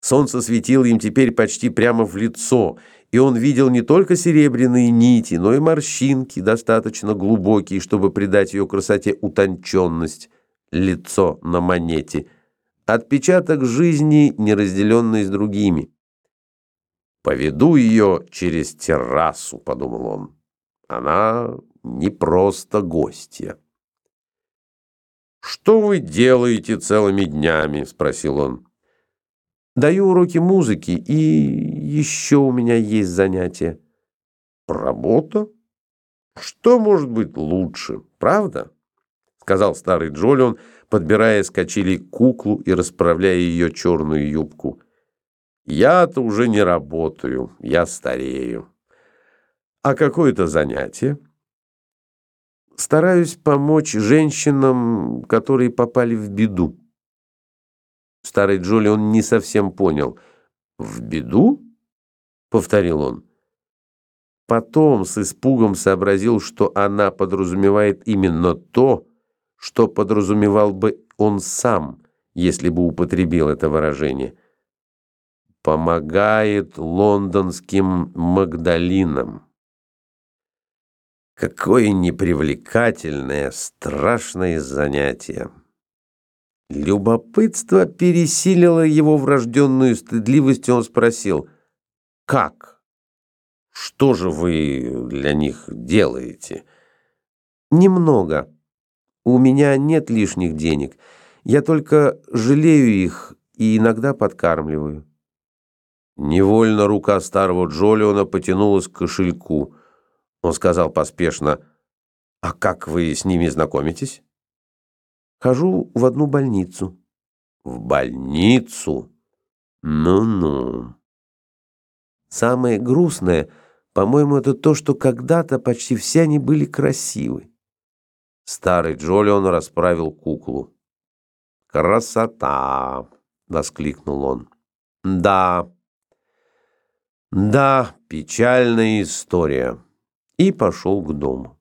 Солнце светило им теперь почти прямо в лицо, и он видел не только серебряные нити, но и морщинки, достаточно глубокие, чтобы придать ее красоте утонченность, лицо на монете, отпечаток жизни, неразделенный с другими. «Поведу ее через террасу», — подумал он. «Она не просто гостья». «Что вы делаете целыми днями?» — спросил он. Даю уроки музыки, и еще у меня есть занятия. Работа? Что может быть лучше, правда? Сказал старый Джолион, подбирая с качелей куклу и расправляя ее черную юбку. Я-то уже не работаю, я старею. А какое это занятие? Стараюсь помочь женщинам, которые попали в беду. Старый Джоли он не совсем понял. «В беду?» — повторил он. Потом с испугом сообразил, что она подразумевает именно то, что подразумевал бы он сам, если бы употребил это выражение. «Помогает лондонским Магдалинам». Какое непривлекательное, страшное занятие. Любопытство пересилило его врожденную стыдливость, и он спросил, «Как? Что же вы для них делаете?» «Немного. У меня нет лишних денег. Я только жалею их и иногда подкармливаю». Невольно рука старого Джолиона потянулась к кошельку. Он сказал поспешно, «А как вы с ними знакомитесь?» Хожу в одну больницу. В больницу? Ну-ну. Самое грустное, по-моему, это то, что когда-то почти все они были красивы. Старый Джолион расправил куклу. «Красота!» — воскликнул он. «Да, да, печальная история». И пошел к дому.